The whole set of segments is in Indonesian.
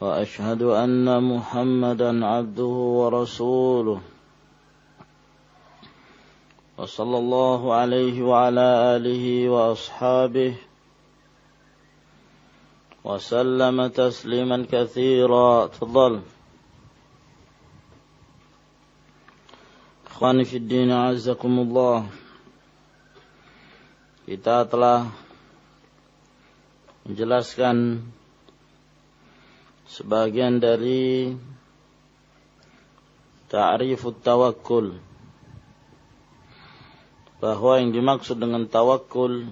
وأشهد أن محمدا عبده ورسوله. وصلى الله عليه وعلى آله وأصحابه وسلم تسليما كثيرا. تفضل. في الدين عزكم الله. Kita telah menjelaskan sebagian dari ta'rifut tawakkul. Bahwa yang dimaksud dengan tawakkul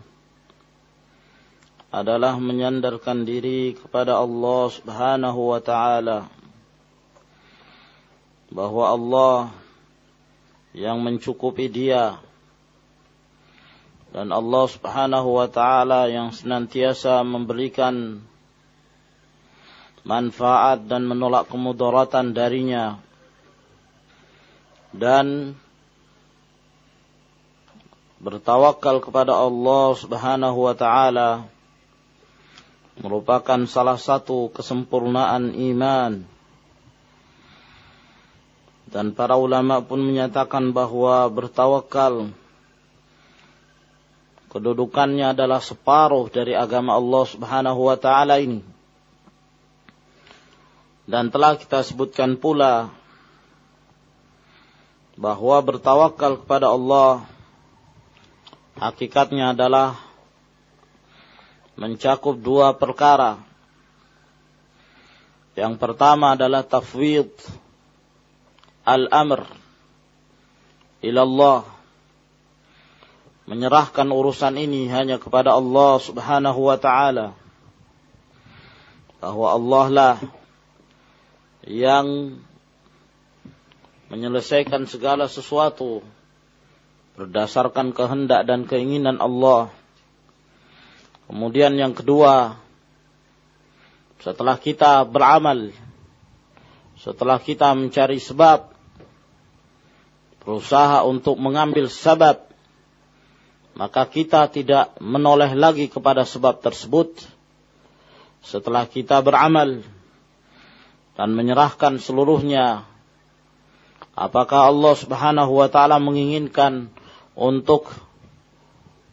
adalah menyandarkan diri kepada Allah Subhanahu wa taala. Bahwa Allah yang mencukupi dia. Dan Allah Subhanahu wa taala yang senantiasa memberikan manfaat dan menolak kemudaratan darinya. Dan bertawakal kepada Allah Subhanahu wa taala merupakan salah satu kesempurnaan iman. Dan para ulama pun menyatakan bahwa bertawakal kedudukannya adalah separuh dari agama Allah Subhanahu wa taala ini dan telah kita sebutkan pula bahwa bertawakal kepada Allah hakikatnya adalah mencakup dua perkara. Yang pertama adalah tafwid al-amr ila Allah. Menyerahkan urusan ini hanya kepada Allah Subhanahu wa taala. Bahwa Allah lah yang menyelesaikan segala sesuatu berdasarkan kehendak dan keinginan Allah. Kemudian yang kedua, setelah kita beramal, setelah kita mencari sebab, berusaha untuk mengambil sebab, maka kita tidak menoleh lagi kepada sebab tersebut. Setelah kita beramal, dan menyerahkan seluruhnya. Apakah Allah Subhanahu wa taala menginginkan untuk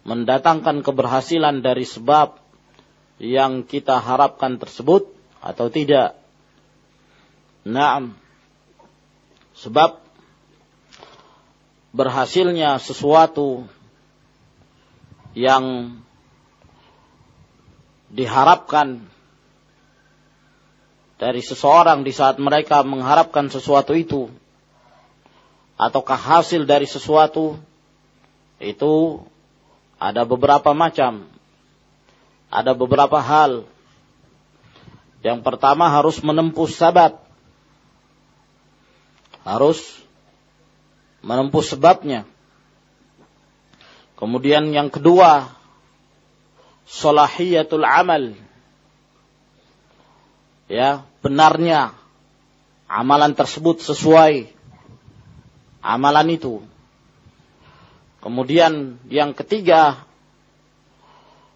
mendatangkan keberhasilan dari sebab yang kita harapkan tersebut atau tidak? Naam. Sebab berhasilnya sesuatu yang diharapkan dari seseorang di saat mereka mengharapkan sesuatu itu ataukah hasil dari sesuatu itu ada beberapa macam ada beberapa hal. Yang pertama harus menempuh sabat. Harus menempuh sebabnya kemudian yang kedua solahiyatul amal ya benarnya amalan tersebut sesuai amalan itu. Kemudian yang ketiga,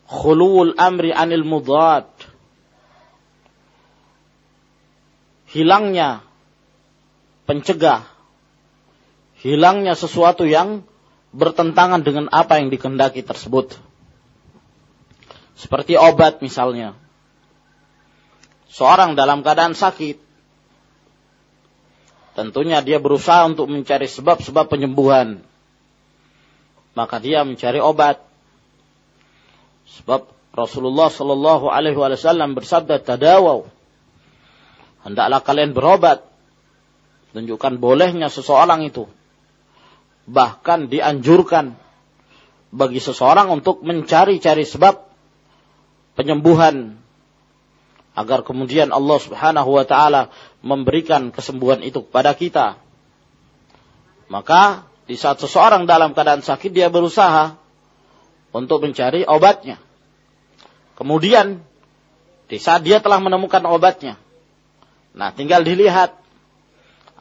khulul amri anil mudad. Hilangnya pencegah, hilangnya sesuatu yang bertentangan dengan apa yang dikehendaki tersebut. Seperti obat misalnya seorang dalam keadaan sakit, tentunya dia berusaha untuk mencari sebab-sebab penyembuhan. Maka dia mencari obat. Sebab Rasulullah Shallallahu Alaihi Wasallam bersabda, "Tadawau, hendaklah kalian berobat." Tunjukkan bolehnya seseorang itu. Bahkan dianjurkan bagi seseorang untuk mencari-cari sebab penyembuhan agar kemudian Allah Subhanahu wa taala memberikan kesembuhan itu kepada kita. Maka di saat seseorang dalam keadaan sakit dia berusaha untuk mencari obatnya. Kemudian di saat dia telah menemukan obatnya. Nah, tinggal dilihat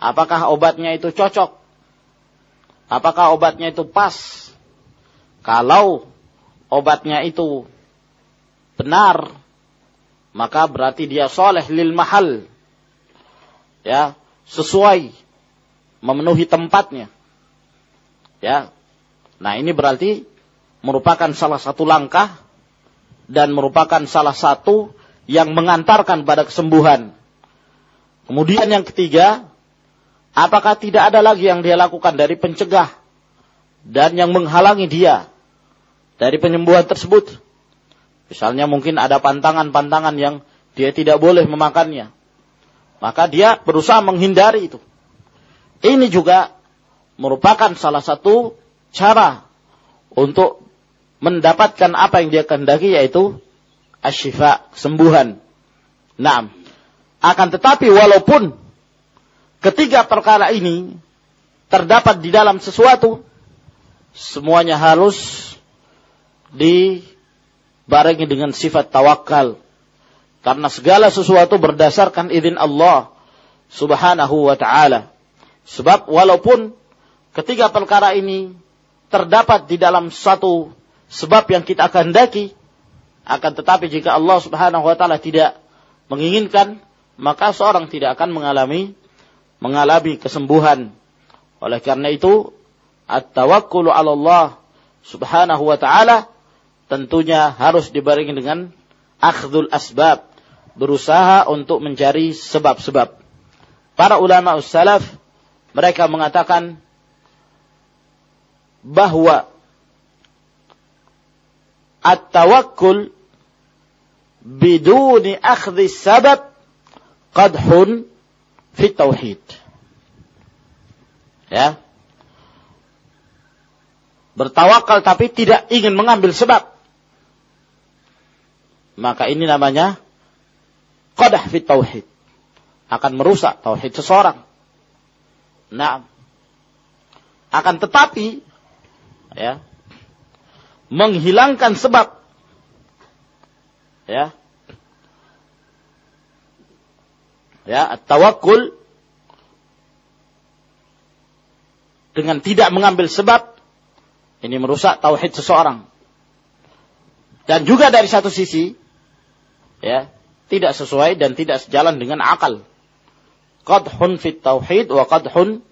apakah obatnya itu cocok. Apakah obatnya itu pas. Kalau obatnya itu benar, maka berarti dia soleh lil mahal. Ya, sesuai memenuhi tempatnya. Ya. Nah, ini berarti merupakan salah satu langkah dan merupakan salah satu yang mengantarkan pada kesembuhan. Kemudian yang ketiga, apakah tidak ada lagi yang dia lakukan dari pencegah dan yang menghalangi dia dari penyembuhan tersebut? Misalnya mungkin ada pantangan-pantangan yang dia tidak boleh memakannya. Maka dia berusaha menghindari itu. Ini juga merupakan salah satu cara untuk mendapatkan apa yang dia kehendaki yaitu asyifa, kesembuhan. Nah, akan tetapi walaupun ketiga perkara ini terdapat di dalam sesuatu, semuanya harus di barengi dengan sifat tawakal. Karena segala sesuatu berdasarkan izin Allah subhanahu wa ta'ala. Sebab walaupun ketiga perkara ini terdapat di dalam satu sebab yang kita akan daki, akan tetapi jika Allah subhanahu wa ta'ala tidak menginginkan, maka seorang tidak akan mengalami mengalami kesembuhan. Oleh karena itu, at-tawakkulu 'ala Allah subhanahu wa ta'ala tentunya harus dibarengi dengan akhdul asbab, berusaha untuk mencari sebab-sebab. Para ulama salaf mereka mengatakan bahwa at-tawakkul biduni akhdhi sabab qadhun fi tauhid. Ya. Bertawakal tapi tidak ingin mengambil sebab maka ini namanya qadah fit tauhid. Akan merusak tauhid seseorang. Nah, akan tetapi ya menghilangkan sebab ya ya tawakul dengan tidak mengambil sebab ini merusak tauhid seseorang dan juga dari satu sisi ya tidak sesuai dan tidak sejalan dengan akal. Qadhun fit tauhid wa qadhun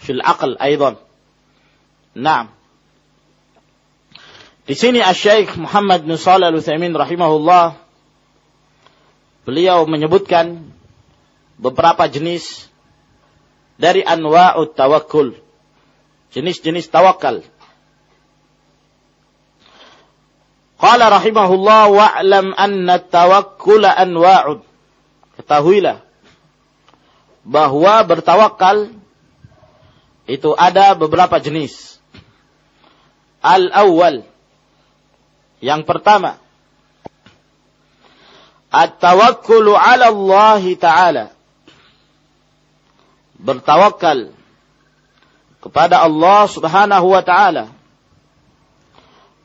fil aql aidan. Nah. Di sini Asy-Syaikh Muhammad bin Shalih Al-Utsaimin rahimahullah beliau menyebutkan beberapa jenis dari anwa'ut tawakkul. Jenis-jenis tawakal. Qala rahimahullah wa'lam anna tawakkula anwa'ud. Ketahuilah bahwa bertawakal itu ada beberapa jenis. Al-awwal yang pertama At-tawakkulu 'ala Allah Ta'ala. Bertawakal kepada Allah Subhanahu wa taala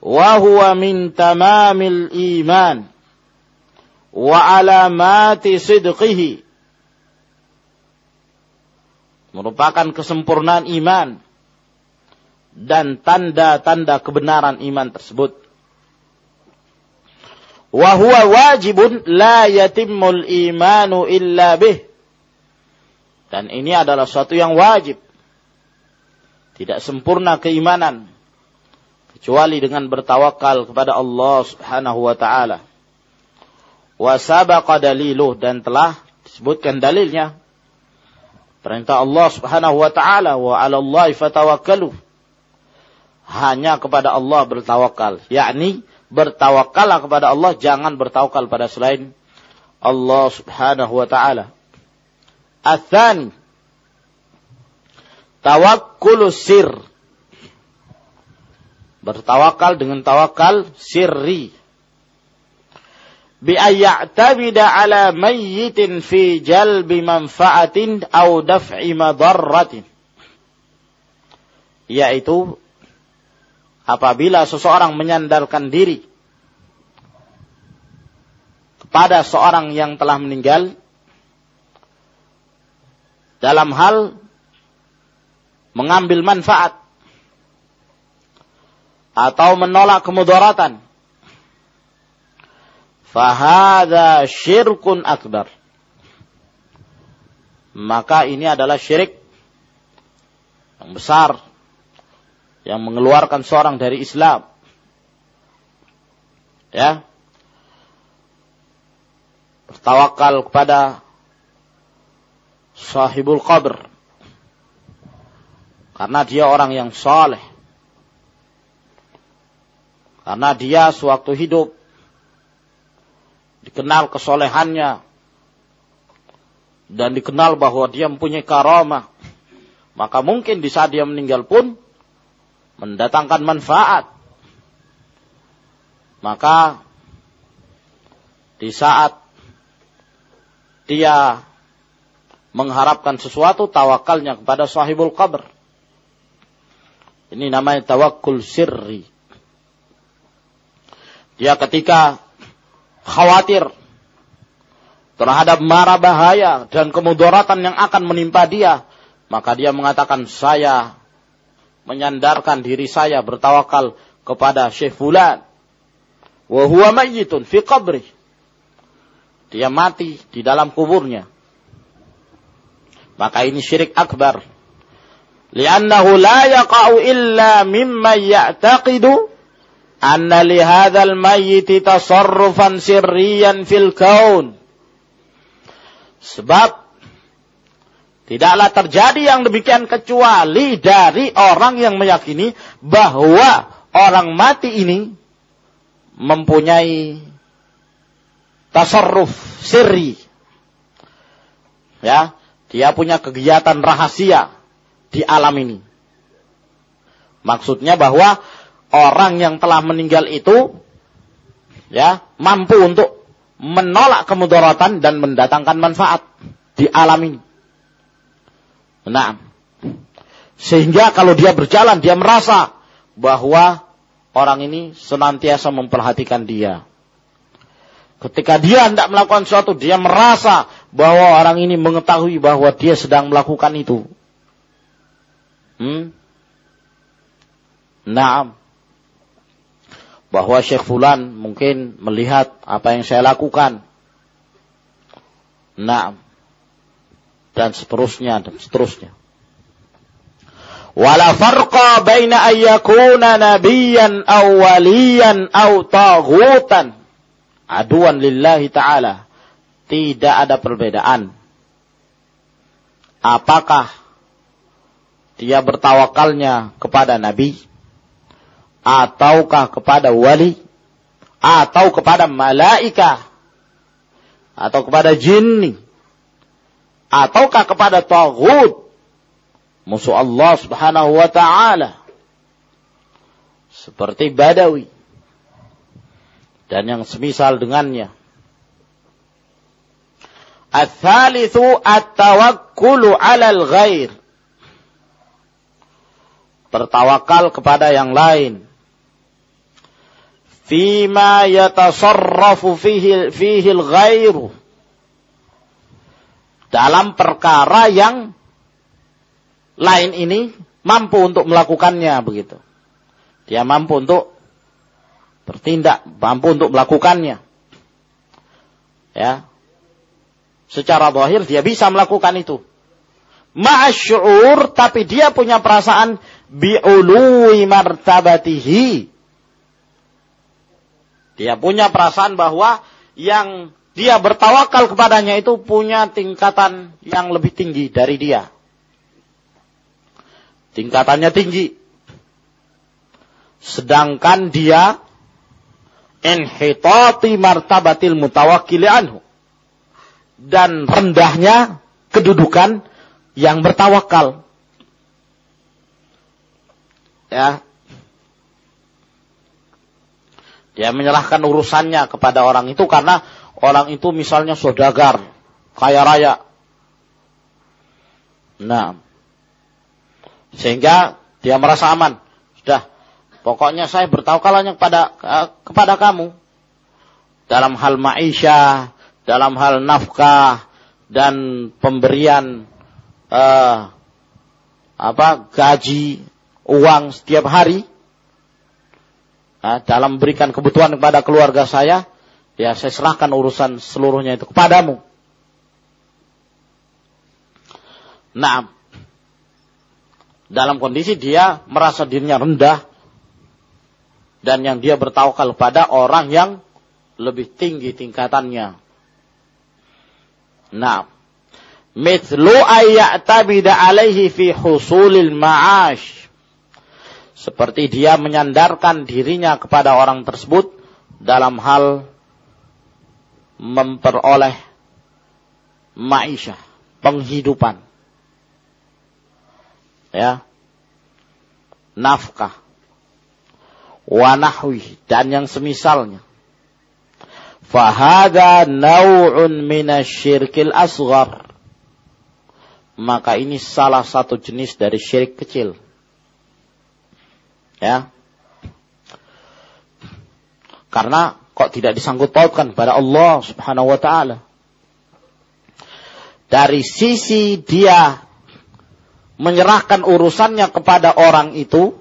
wa huwa min tamamil iman wa alamati sidqihi merupakan kesempurnaan iman dan tanda-tanda kebenaran iman tersebut. Wa huwa wajibun la yatimmul imanu illa bih. Dan ini adalah suatu yang wajib. Tidak sempurna keimanan kecuali dengan bertawakal kepada Allah Subhanahu wa taala. Wa sabaqa daliluh dan telah disebutkan dalilnya. Perintah Allah Subhanahu wa taala wa 'ala Allah fatawakkalu. Hanya kepada Allah bertawakal, yakni bertawakallah kepada Allah, jangan bertawakal pada selain Allah Subhanahu wa taala. Atsan tawakkul sir Bertawakal dengan tawakal sirri. bi ayya'tabida ala mayyitin fi jalbi manfaatin au daf'i madarratin yaitu apabila seseorang menyandarkan diri kepada seorang yang telah meninggal dalam hal mengambil manfaat atau menolak kemudaratan. Fahada syirkun akbar. Maka ini adalah syirik yang besar. Yang mengeluarkan seorang dari Islam. Ya. Bertawakal kepada sahibul qabr. Karena dia orang yang saleh karena dia sewaktu hidup dikenal kesolehannya dan dikenal bahwa dia mempunyai karamah. Maka mungkin di saat dia meninggal pun mendatangkan manfaat. Maka di saat dia mengharapkan sesuatu tawakalnya kepada sahibul qabr. Ini namanya tawakul sirri. Dia ketika khawatir terhadap mara bahaya dan kemudaratan yang akan menimpa dia, maka dia mengatakan saya menyandarkan diri saya bertawakal kepada Syekh Fulan. Wa huwa mayyitun fi qabri. Dia mati di dalam kuburnya. Maka ini syirik akbar. Liannahu la yaqa'u illa mimma ya'taqidu anna li hadzal tasarrufan sirriyan fil kaun. Sebab tidaklah terjadi yang demikian kecuali dari orang yang meyakini bahwa orang mati ini mempunyai tasarruf sirri. Ya, dia punya kegiatan rahasia di alam ini. Maksudnya bahwa orang yang telah meninggal itu ya mampu untuk menolak kemudaratan dan mendatangkan manfaat di alam ini. Nah, sehingga kalau dia berjalan dia merasa bahwa orang ini senantiasa memperhatikan dia. Ketika dia hendak melakukan sesuatu, dia merasa bahwa orang ini mengetahui bahwa dia sedang melakukan itu. Hmm? Nah, bahwa Syekh Fulan mungkin melihat apa yang saya lakukan. Nah, dan seterusnya dan seterusnya. Wala farqa baina ayyakuna nabiyan aw waliyan aw taghutan. Aduan lillahi ta'ala. Tidak ada perbedaan. Apakah dia bertawakalnya kepada nabi ataukah kepada wali? Atau kepada malaika atau kepada jinni ataukah kepada taghut? Musuh Allah Subhanahu wa taala. Seperti Badawi. Dan yang semisal dengannya. Al-thalithu at-tawakkulu 'alal ghair. Bertawakal kepada yang lain fima yatasarrafu fihi fihi ghairu dalam perkara yang lain ini mampu untuk melakukannya begitu. Dia mampu untuk bertindak, mampu untuk melakukannya. Ya. Secara zahir dia bisa melakukan itu. Ma'asyur tapi dia punya perasaan bi'ului martabatihi dia punya perasaan bahwa yang dia bertawakal kepadanya itu punya tingkatan yang lebih tinggi dari dia. Tingkatannya tinggi. Sedangkan dia inhitati martabatil mutawakkili anhu. Dan rendahnya kedudukan yang bertawakal. Ya, Dia menyerahkan urusannya kepada orang itu karena orang itu misalnya saudagar, kaya raya. Nah, sehingga dia merasa aman. Sudah, pokoknya saya bertawakalnya kepada kepada kamu dalam hal maisha, dalam hal nafkah dan pemberian uh, apa gaji uang setiap hari dalam memberikan kebutuhan kepada keluarga saya ya saya serahkan urusan seluruhnya itu kepadamu nah dalam kondisi dia merasa dirinya rendah dan yang dia bertawakal pada orang yang lebih tinggi tingkatannya. Nah, mithlu ayya'tabida alaihi fi husulil ma'ash. Seperti dia menyandarkan dirinya kepada orang tersebut dalam hal memperoleh maisha, penghidupan. Ya. Nafkah. Wanahwi dan yang semisalnya. Fahada naw'un minasyirkil asghar. Maka ini salah satu jenis dari syirik kecil ya karena kok tidak disangkut pautkan pada Allah Subhanahu wa taala dari sisi dia menyerahkan urusannya kepada orang itu,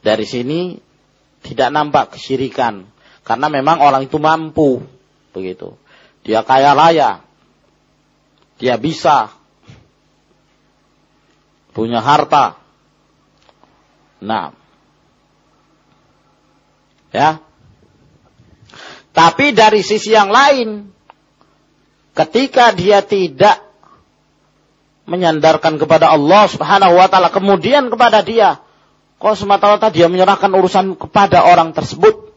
dari sini tidak nampak kesyirikan. Karena memang orang itu mampu. Begitu. Dia kaya raya. Dia bisa. Punya harta. Nah. Ya. Tapi dari sisi yang lain, ketika dia tidak menyandarkan kepada Allah Subhanahu wa taala kemudian kepada dia kok semata-mata dia menyerahkan urusan kepada orang tersebut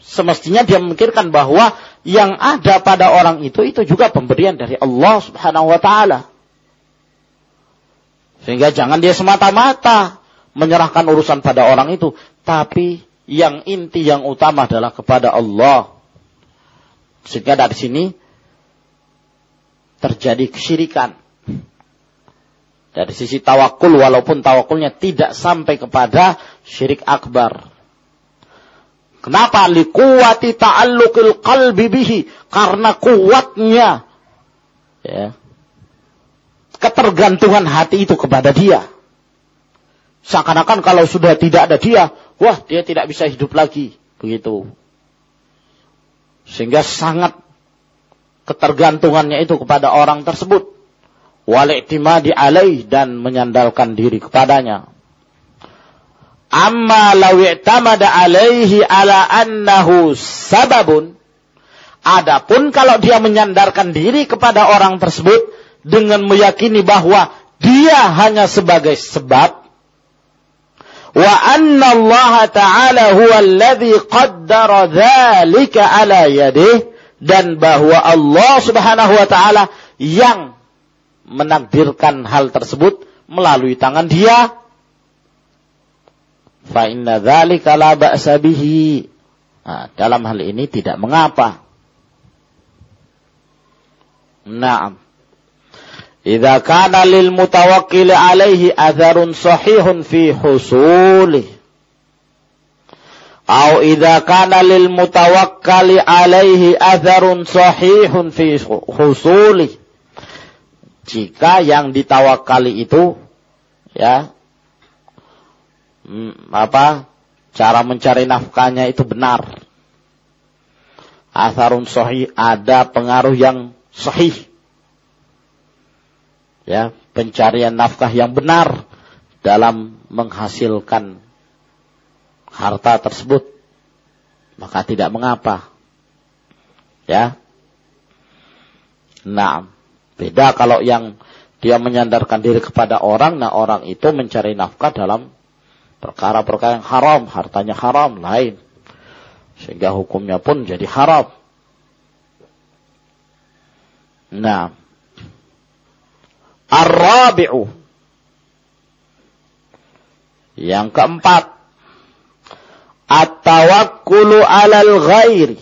semestinya dia memikirkan bahwa yang ada pada orang itu itu juga pemberian dari Allah Subhanahu wa taala sehingga jangan dia semata-mata menyerahkan urusan pada orang itu tapi yang inti yang utama adalah kepada Allah sehingga dari sini terjadi kesyirikan. Dari sisi tawakul walaupun tawakulnya tidak sampai kepada syirik akbar. Kenapa? Likuwati ta'alluqil qalbi bihi. Karena kuatnya ya, ketergantungan hati itu kepada dia. Seakan-akan kalau sudah tidak ada dia, wah dia tidak bisa hidup lagi. Begitu. Sehingga sangat ketergantungannya itu kepada orang tersebut di alaih dan menyandalkan diri kepadanya amma law i'tamada alaihi ala annahu sababun adapun kalau dia menyandarkan diri kepada orang tersebut dengan meyakini bahwa dia hanya sebagai sebab wa anna Allah ta'ala huwa alladhi qaddara dhalika ala yadihi dan bahwa Allah Subhanahu wa taala yang menakdirkan hal tersebut melalui tangan dia. Fa inna dzalika la ba'sa bihi. Nah, dalam hal ini tidak mengapa. Naam Idza kana lil mutawakkil alaihi atharun sahihun fi husulih Au idza kana lil mutawakkali alaihi atharun sahihun fi husuli. Jika yang ditawakali itu ya hmm, apa cara mencari nafkahnya itu benar. Atharun sahih ada pengaruh yang sahih. Ya, pencarian nafkah yang benar dalam menghasilkan harta tersebut maka tidak mengapa. Ya. Nah beda kalau yang dia menyandarkan diri kepada orang nah orang itu mencari nafkah dalam perkara-perkara yang haram hartanya haram lain. Sehingga hukumnya pun jadi haram. Nah ar-rabi'u Yang keempat, at-tawakkulu 'alal ghairi.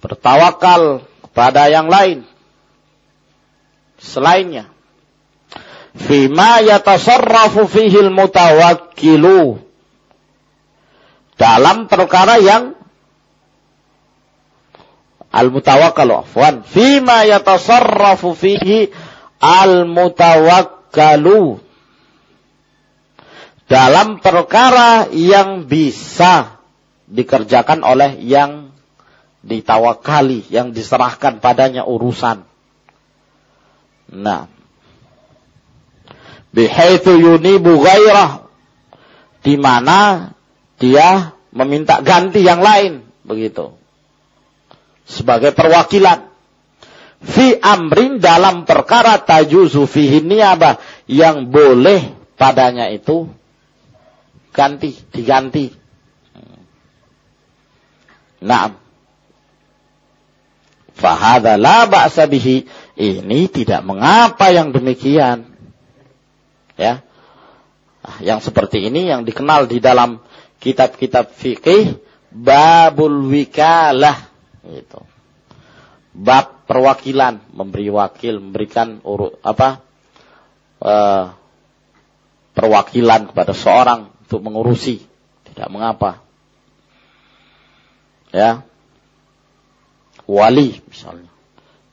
Bertawakal kepada yang lain selainnya. Fima yatasarrafu fihi mutawakkilu dalam perkara yang al-mutawakkalu afwan. Fima yatasarrafu fihi al-mutawakkalu. Dalam perkara yang bisa dikerjakan oleh yang ditawakali, yang diserahkan padanya urusan. Nah, bihaitsu yunibu ghairah. Di mana dia meminta ganti yang lain. Begitu sebagai perwakilan fi amrin dalam perkara tajuzu fihi niyabah yang boleh padanya itu ganti diganti Naam Fahada la ba'sa bihi. Ini tidak mengapa yang demikian. Ya. Yang seperti ini yang dikenal di dalam kitab-kitab fikih babul wikalah gitu. Bab perwakilan, memberi wakil, memberikan urut apa? Uh, perwakilan kepada seorang untuk mengurusi, tidak mengapa. Ya, wali misalnya.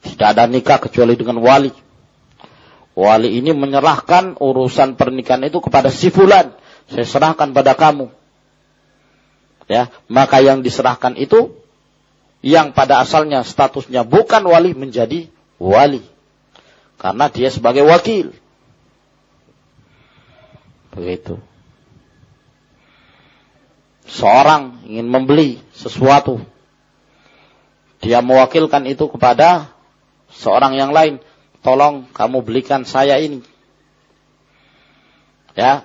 Tidak ada nikah kecuali dengan wali. Wali ini menyerahkan urusan pernikahan itu kepada si fulan. Saya serahkan pada kamu. Ya, maka yang diserahkan itu yang pada asalnya statusnya bukan wali menjadi wali. Karena dia sebagai wakil. Begitu. Seorang ingin membeli sesuatu dia mewakilkan itu kepada seorang yang lain. Tolong kamu belikan saya ini. Ya.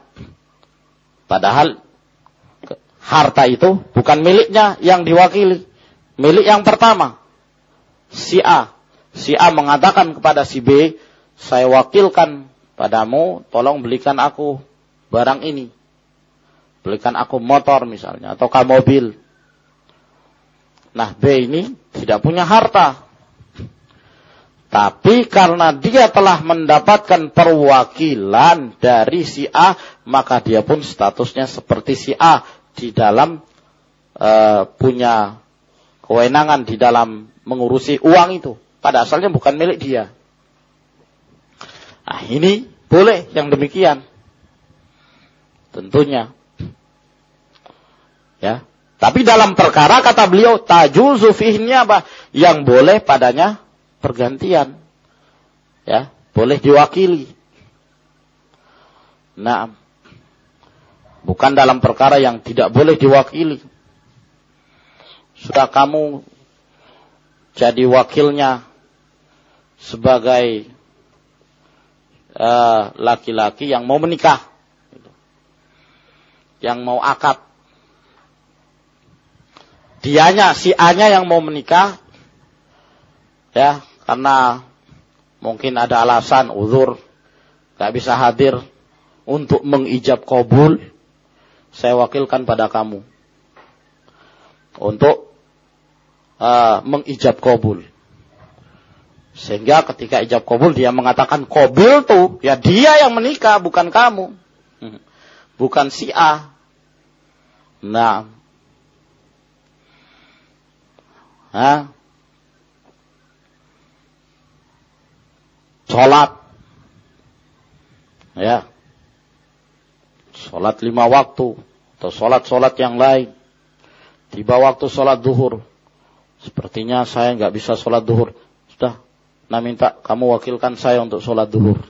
Padahal harta itu bukan miliknya yang diwakili. Milik yang pertama. Si A. Si A mengatakan kepada si B, saya wakilkan padamu, tolong belikan aku barang ini. Belikan aku motor misalnya, atau mobil. Nah B ini tidak punya harta. Tapi karena dia telah mendapatkan perwakilan dari si A, maka dia pun statusnya seperti si A di dalam uh, punya kewenangan di dalam mengurusi uang itu. Pada asalnya bukan milik dia. Nah ini boleh yang demikian. Tentunya. Ya, tapi dalam perkara kata beliau tajuzu fihnya apa? Yang boleh padanya pergantian. Ya, boleh diwakili. Nah, bukan dalam perkara yang tidak boleh diwakili. Sudah kamu jadi wakilnya sebagai eh, laki-laki uh, yang mau menikah, yang mau akad, dianya si A-nya yang mau menikah. Ya karena mungkin ada alasan uzur. Gak bisa hadir untuk mengijab kabul. Saya wakilkan pada kamu. Untuk uh, mengijab kabul sehingga ketika ijab kabul dia mengatakan kabul tuh ya dia yang menikah bukan kamu bukan si A nah Hah? Sholat. Ya. Sholat lima waktu. Atau sholat-sholat yang lain. Tiba waktu sholat duhur. Sepertinya saya nggak bisa sholat duhur. Sudah. Nah minta kamu wakilkan saya untuk sholat duhur.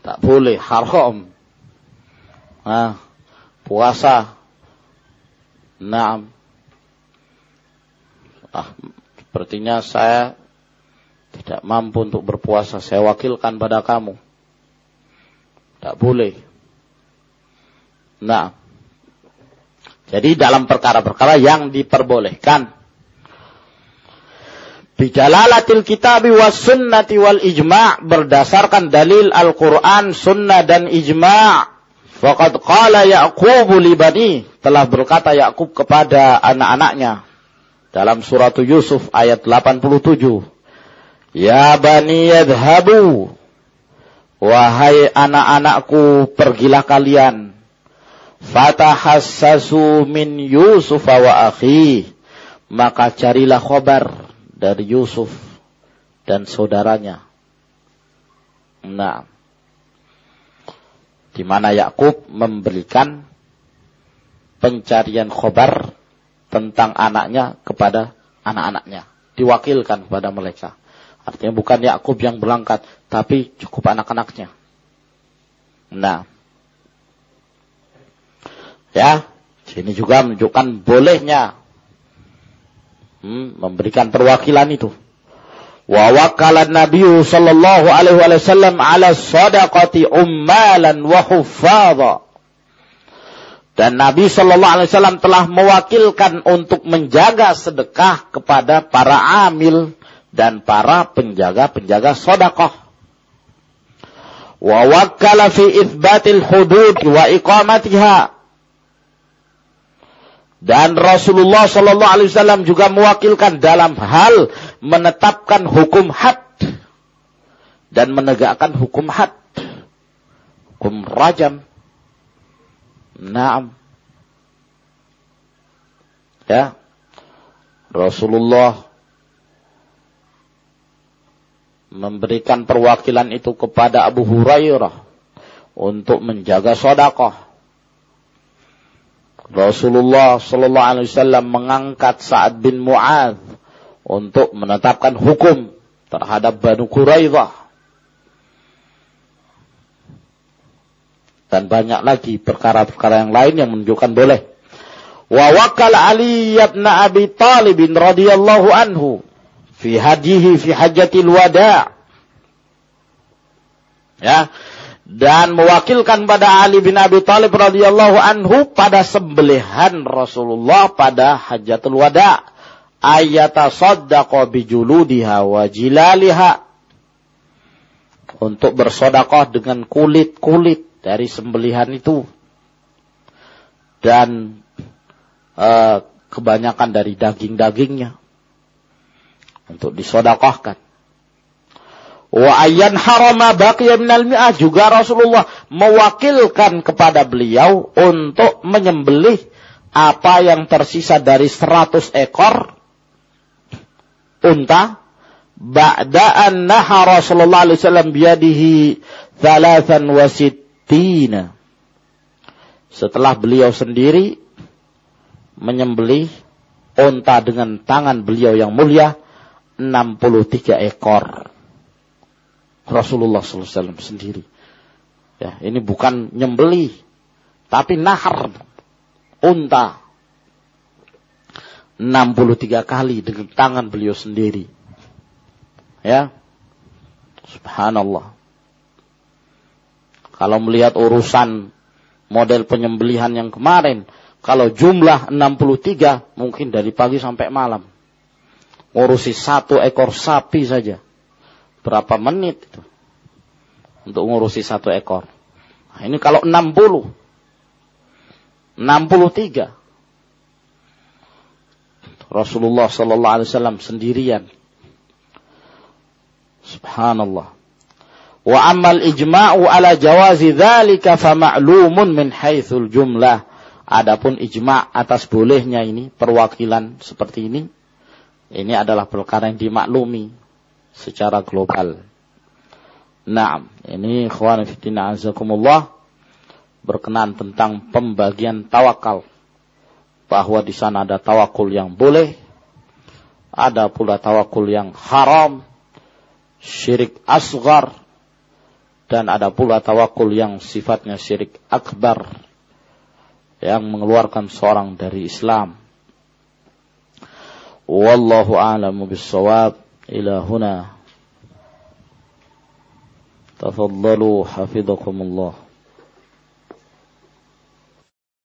Tak boleh. Haram. Nah. Puasa. Nah ah, sepertinya saya tidak mampu untuk berpuasa, saya wakilkan pada kamu. Tidak boleh. Nah, jadi dalam perkara-perkara yang diperbolehkan. Bijalalatil kitabi was sunnati wal ijma' berdasarkan dalil Al-Quran, sunnah dan ijma' Faqad qala Ya'qub li bani telah berkata Yakub kepada anak-anaknya dalam surat Yusuf ayat 87 Ya bani yadhabu wahai anak-anakku pergilah kalian. Fatahassasu min Yusuf wa akhi maka carilah khabar dari Yusuf dan saudaranya. Nah, di mana Yakub memberikan pencarian khobar tentang anaknya kepada anak-anaknya, diwakilkan kepada mereka. Artinya bukan Yakub yang berangkat, tapi cukup anak-anaknya. Nah, ya, sini juga menunjukkan bolehnya hmm, memberikan perwakilan itu wa wakala Nabi sallallahu alaihi wasallam ala sadaqati ummalan wa huffadha. Dan Nabi sallallahu alaihi wasallam telah mewakilkan untuk menjaga sedekah kepada para amil dan para penjaga-penjaga sedekah. Wa wakkala fi itsbatil hudud wa iqamatiha dan Rasulullah Shallallahu Alaihi Wasallam juga mewakilkan dalam hal menetapkan hukum had dan menegakkan hukum had, hukum rajam. Naam. Ya. Rasulullah memberikan perwakilan itu kepada Abu Hurairah untuk menjaga sodakoh Rasulullah Sallallahu Alaihi Wasallam mengangkat Sa'ad bin Mu'ad untuk menetapkan hukum terhadap Banu Quraidah. Dan banyak lagi perkara-perkara yang lain yang menunjukkan boleh. Wa wakal Ali ibn Abi Talib radhiyallahu anhu fi hadihi fi hajjatil wada'. Ya, dan mewakilkan pada Ali bin Abi Thalib radhiyallahu anhu pada sembelihan Rasulullah pada Hajatul Wada. Ayata saddaqa bijuludiha wa jilaliha. Untuk bersodakoh dengan kulit-kulit dari sembelihan itu. Dan uh, kebanyakan dari daging-dagingnya. Untuk disodakohkan Wa ayyan harama baqiya minal mi'ah. Juga Rasulullah mewakilkan kepada beliau untuk menyembelih apa yang tersisa dari 100 ekor unta. Ba'da an naha Rasulullah alaihi thalathan wa sittina. Setelah beliau sendiri menyembelih unta dengan tangan beliau yang mulia 63 ekor Rasulullah SAW sendiri. Ya, ini bukan nyembeli, tapi nahar unta 63 kali dengan tangan beliau sendiri. Ya. Subhanallah. Kalau melihat urusan model penyembelihan yang kemarin, kalau jumlah 63 mungkin dari pagi sampai malam. Ngurusi satu ekor sapi saja berapa menit itu untuk ngurusi satu ekor. Nah, ini kalau 60, 63. Rasulullah Sallallahu Alaihi Wasallam sendirian. Subhanallah. Wa amal ijma'u ala jawazi dzalika fa ma'lumun min haitsul jumlah. Adapun ijma' atas bolehnya ini perwakilan seperti ini ini adalah perkara yang dimaklumi secara global. Nah, ini ikhwan fillah azakumullah berkenan tentang pembagian tawakal. Bahwa di sana ada tawakul yang boleh, ada pula tawakul yang haram, syirik asgar, dan ada pula tawakul yang sifatnya syirik akbar, yang mengeluarkan seorang dari Islam. Wallahu a'lamu bissawab. إلى هنا. تفضلوا حفظكم الله.